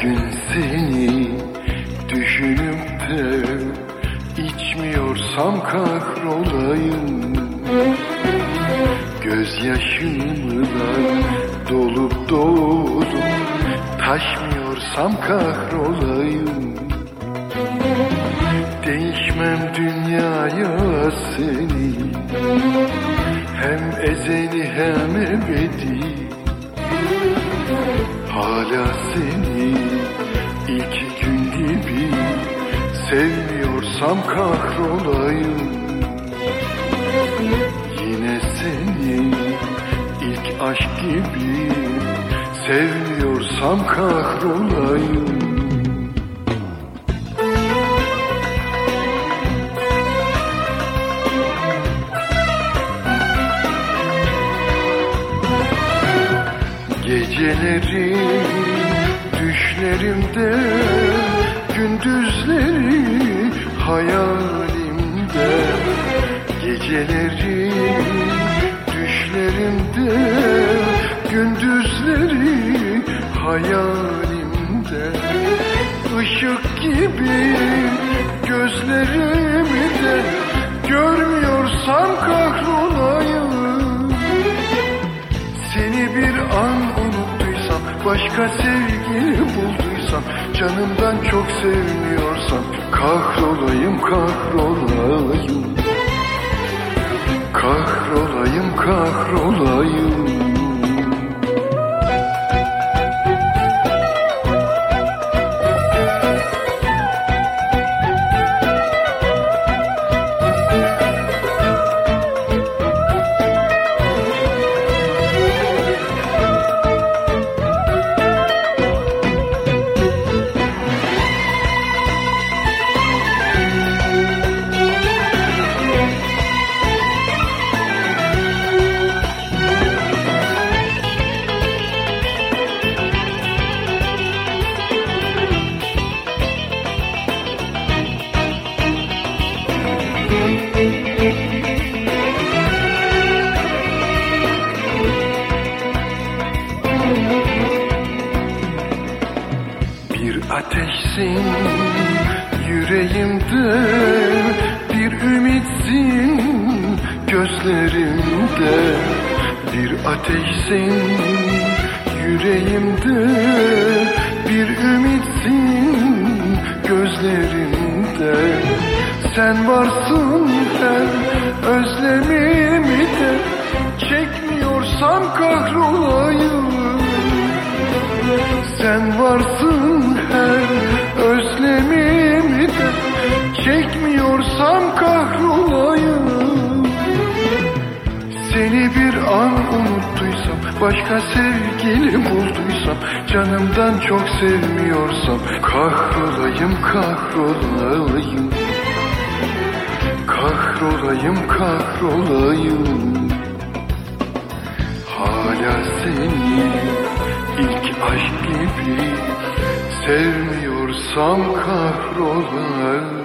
gün seni düşünüp de içmiyorsam kahrolayım. Gözyaşımla dolup dolup taşmıyorsam kahrolayım. Değişmem dünyaya seni Hem ezeli hem ebedi. Hala seni ilk gün gibi Sevmiyorsam kahrolayım. Yine seni ilk aşk gibi Sevmiyorsam kahrolayım. Geceleri düşlerimde Gündüzleri hayalimde Geceleri düşlerimde Gündüzleri hayalimde. Işık gibi gözlerimde Başka sevgili bulduysam Canımdan çok sevmiyorsam Kahrolayım kahrolayım. Kahrolayım kahrolayım Bir ateşsin yüreğimde Bir ümitsin gözlerimde Bir ateşsin yüreğimde Bir ümitsin gözlerimde. Sen varsın her özlemimi de Çekmiyorsam kahrolayım sen varsın her özlemimi de Çekmiyorsam kahrolayım. Seni bir an unuttuysam Başka sevgili bulduysam Canımdan çok sevmiyorsam Kahrolayım kahrolayım. Kahrolayım kahrolayım. Hala seni ilk aşk gibi Sevmiyorsam kahrolayım